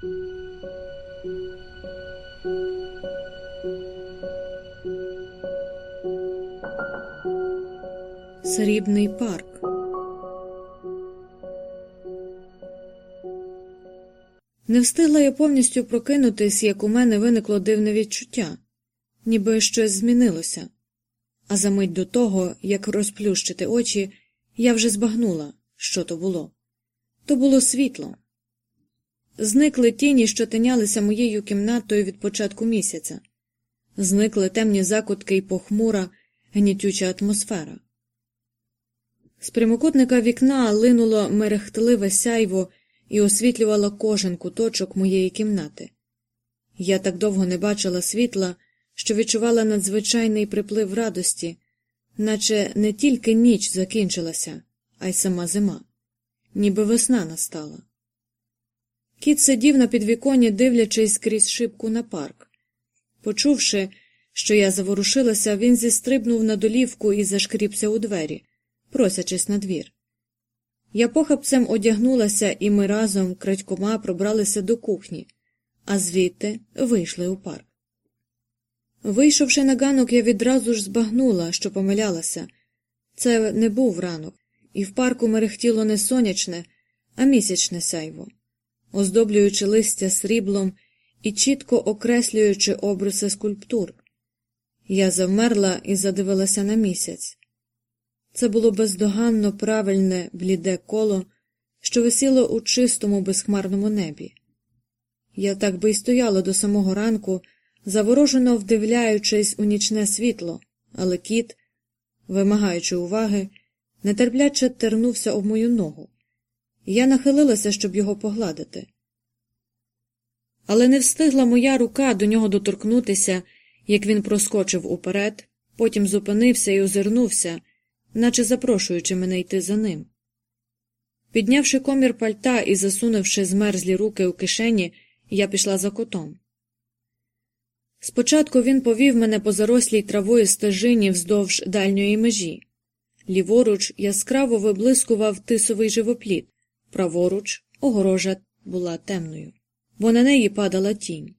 Срібний парк. Не встигла я повністю прокинутись, як у мене виникло дивне відчуття, ніби щось змінилося. А за мить до того, як розплющити очі, я вже збагнула, що то було. То було світло. Зникли тіні, що тинялися моєю кімнатою від початку місяця, зникли темні закутки і похмура, гнітюча атмосфера. З прямокутника вікна линуло мерехтливе сяйво і освітлювало кожен куточок моєї кімнати. Я так довго не бачила світла, що відчувала надзвичайний приплив радості, наче не тільки ніч закінчилася, а й сама зима, ніби весна настала. Кіт сидів на підвіконні, дивлячись крізь шибку на парк. Почувши, що я заворушилася, він зістрибнув на долівку і зашкріпся у двері, просячись на двір. Я похапцем одягнулася, і ми разом крадькома пробралися до кухні, а звідти вийшли у парк. Вийшовши на ганок, я відразу ж збагнула, що помилялася. Це не був ранок, і в парку мерехтіло не сонячне, а місячне сяйво, оздоблюючи листя сріблом і чітко окреслюючи обриси скульптур. Я завмерла і задивилася на місяць. Це було бездоганно правильне, бліде коло, що висіло у чистому, безхмарному небі. Я так би й стояла до самого ранку, заворожено вдивляючись у нічне світло, але кіт, вимагаючи уваги, нетерпляче тернувся об мою ногу. Я нахилилася, щоб його погладити. Але не встигла моя рука до нього доторкнутися, як він проскочив уперед, потім зупинився і озирнувся, наче запрошуючи мене йти за ним. Піднявши комір пальта і засунувши змерзлі руки у кишені, я пішла за котом. Спочатку він повів мене по зарослій травою стежині вздовж дальньої межі. Ліворуч яскраво виблискував тисовий живопліт, праворуч огорожа була темною, бо на неї падала тінь.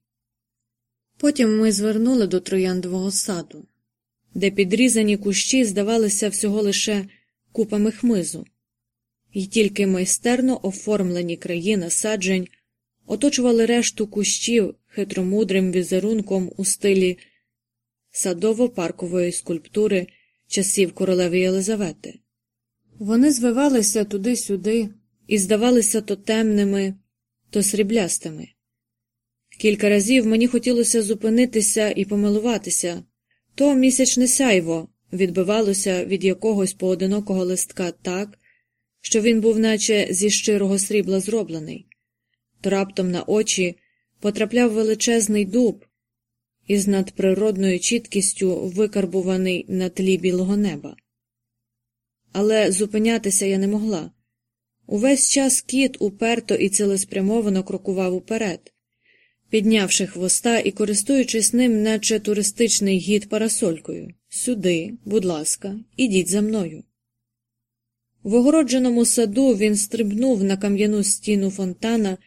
Потім ми звернули до трояндового саду, де підрізані кущі здавалися всього лише купами хмизу, і тільки майстерно оформлені краї насаджень оточували решту кущів хитромудрим візерунком у стилі садово-паркової скульптури часів королеви Єлизавети. Вони звивалися туди-сюди і здавалися то темними, то сріблястими. Кілька разів мені хотілося зупинитися і помилуватися, то місячне сяйво відбивалося від якогось поодинокого листка так, що він був наче зі щирого срібла зроблений, то раптом на очі потрапляв величезний дуб із надприродною чіткістю викарбуваний на тлі білого неба. Але зупинятися я не могла. Увесь час кіт уперто і цілеспрямовано крокував уперед, піднявши хвоста і користуючись ним, наче туристичний гід парасолькою. Сюди, будь ласка, ідіть за мною. В огородженому саду він стрибнув на кам'яну стіну фонтана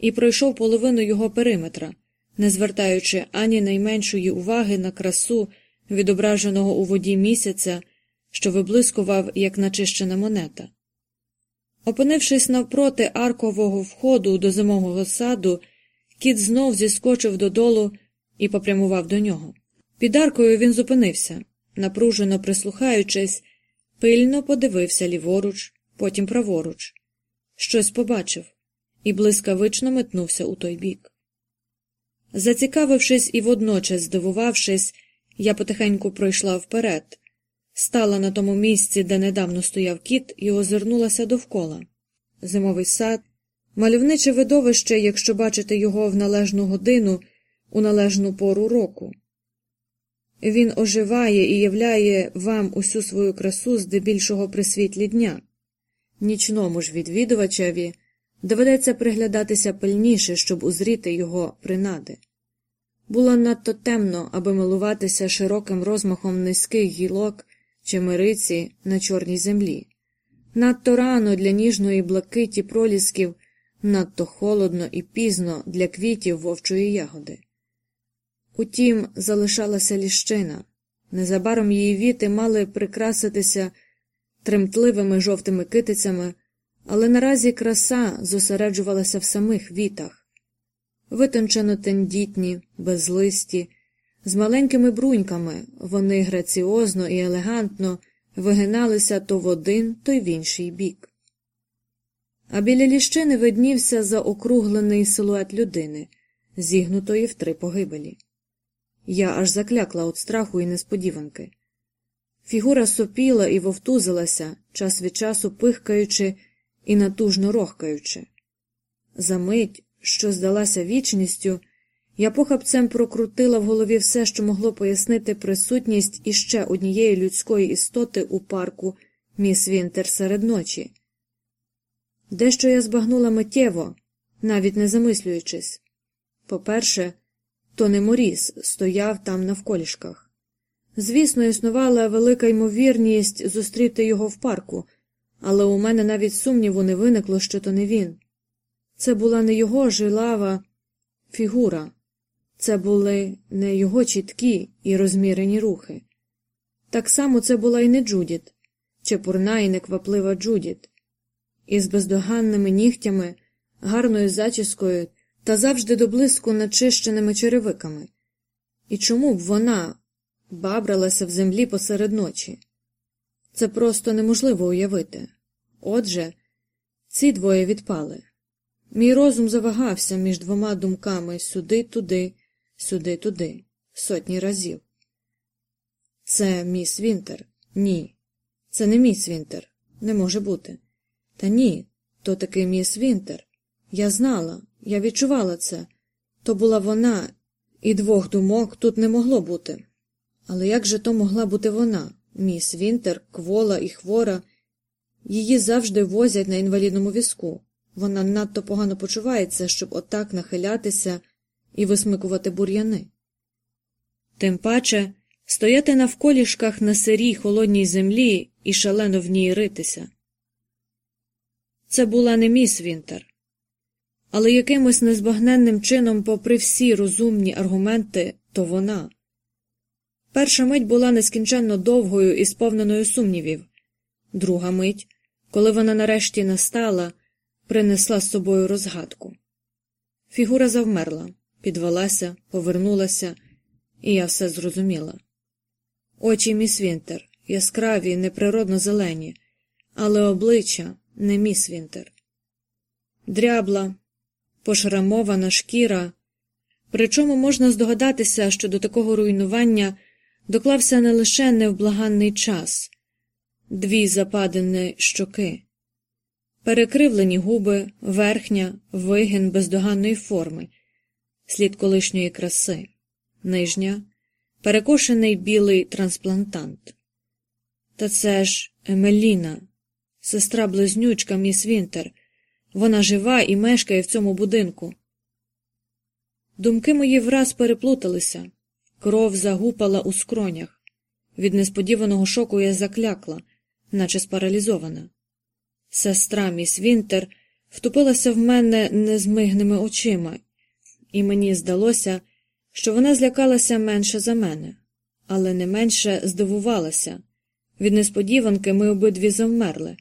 і пройшов половину його периметра, не звертаючи ані найменшої уваги на красу, відображеного у воді місяця, що виблискував, як начищена монета. Опинившись навпроти аркового входу до зимового саду, кіт знов зіскочив додолу і попрямував до нього. Під аркою він зупинився, напружено прислухаючись, пильно подивився ліворуч, потім праворуч. Щось побачив і блискавично метнувся у той бік. Зацікавившись і водночас здивувавшись, я потихеньку пройшла вперед, стала на тому місці, де недавно стояв кіт, і озирнулася довкола. Зимовий сад, мальовниче видовище, якщо бачити його в належну годину, у належну пору року. Він оживає і являє вам усю свою красу здебільшого при світлі дня. Нічному ж відвідувачеві доведеться приглядатися пильніше, щоб узріти його принади. Було надто темно, аби милуватися широким розмахом низьких гілок чи мириці на чорній землі, надто рано для ніжної блакиті пролісків надто холодно і пізно для квітів вовчої ягоди. Утім, залишалася ліщина. Незабаром її віти мали прикраситися тремтливими жовтими китицями, але наразі краса зосереджувалася в самих вітах, витончено тендітні, безлисті, з маленькими бруньками вони граціозно і елегантно вигиналися то в один, то й в інший бік. А біля ліщини виднівся заокруглений силует людини, зігнутої в три погибелі. Я аж заклякла від страху і несподіванки. Фігура сопіла і вовтузилася, час від часу пихкаючи і натужно рохкаючи. Замить, що здалася вічністю, я похапцем прокрутила в голові все, що могло пояснити присутність іще однієї людської істоти у парку міс Вінтер серед ночі. Дещо я збагнула миттєво, навіть не замислюючись. По-перше, то не Моріс стояв там навколішках. Звісно, існувала велика ймовірність зустріти його в парку, але у мене навіть сумніву не виникло, що то не він. Це була не його жилава фігура, це були не його чіткі і розмірені рухи. Так само це була і не Джудіт, чепурна і некваплива Джудіт, із бездоганними нігтями, гарною зачіскою та завжди до блиску начищеними черевиками. І чому б вона бабралася в землі посеред ночі? Це просто неможливо уявити. Отже, ці двоє відпали. Мій розум завагався між двома думками сюди, туди, сюди, туди, сотні разів. Це міс Вінтер? Ні. Це не міс Вінтер. Не може бути. Та ні, то таки міс Вінтер. Я знала, я відчувала це. То була вона, і двох думок тут не могло бути. Але як же то могла бути вона, міс Вінтер, квола і хвора? Її завжди возять на інвалідному візку. Вона надто погано почувається, щоб отак нахилятися і висмикувати бур'яни. Тим паче стояти навколішках на сирій холодній землі і шалено в ній ритися. Це була не міс Вінтер, але якимось незбагненним чином, попри всі розумні аргументи, то вона. Перша мить була нескінченно довгою і сповненою сумнівів, друга мить, коли вона нарешті настала, принесла з собою розгадку. Фігура завмерла, підвелася, повернулася, і я все зрозуміла. Очі міс Вінтер, яскраві, неприродно зелені, але обличчя не міс Вінтер. Дрябла, пошрамована шкіра, причому можна здогадатися, що до такого руйнування доклався не лише невблаганний час, дві западені щоки, перекривлені губи, верхня, вигін бездоганної форми, слід колишньої краси, нижня, перекошений білий трансплантант. Та це ж Емеліна, сестра близнючка міс Вінтер. Вона жива і мешкає в цьому будинку. Думки мої враз переплуталися, кров загупала у скронях. Від несподіваного шоку я заклякла, наче спаралізована. Сестра міс Вінтер втупилася в мене незмигними очима, і мені здалося, що вона злякалася менше за мене, але не менше здивувалася. Від несподіванки ми обидві завмерли,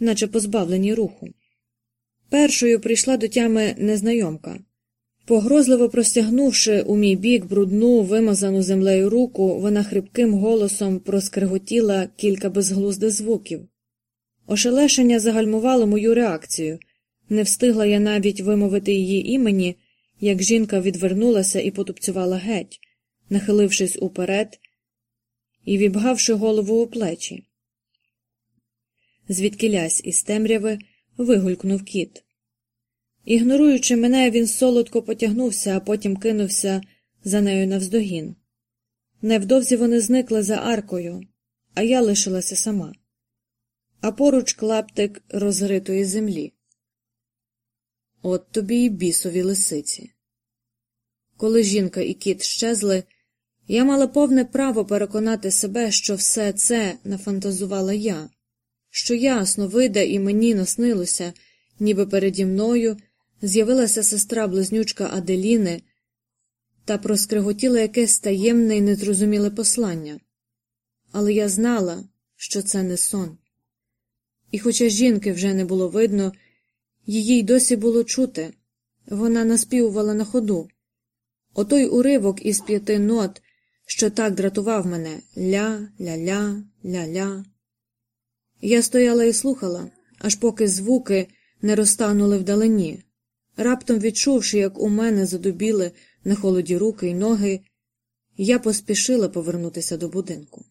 наче позбавлені руху. Першою прийшла до тями незнайомка. Погрозливо простягнувши у мій бік брудну, вимазану землею руку, вона хрипким голосом проскриготіла кілька безглуздих звуків. Ошелешення загальмувало мою реакцію. Не встигла я навіть вимовити її імені, як жінка відвернулася і потупцювала геть, нахилившись уперед і вібгавши голову у плечі. Звідкилясь із темряви вигулькнув кіт. Ігноруючи мене, він солодко потягнувся, а потім кинувся за нею навздогін. Невдовзі вони зникли за аркою, а я лишилася сама, а поруч клаптик розритої землі. От тобі й бісові лисиці. Коли жінка і кіт щезли, я мала повне право переконати себе, що все це нафантазувала я, що ясно вида і мені наснилося, ніби переді мною з'явилася сестра близнючка Аделіни та проскриготіло якесь таємне і незрозуміле послання. Але я знала, що це не сон. І хоча жінки вже не було видно, її й досі було чути вона наспівувала на ходу. Отой уривок із п'яти нот, що так дратував мене ля, ля-ля, ля-ля. Я стояла і слухала, аж поки звуки не розтанули вдалині. Раптом відчувши, як у мене задубіли на холоді руки й ноги, я поспішила повернутися до будинку.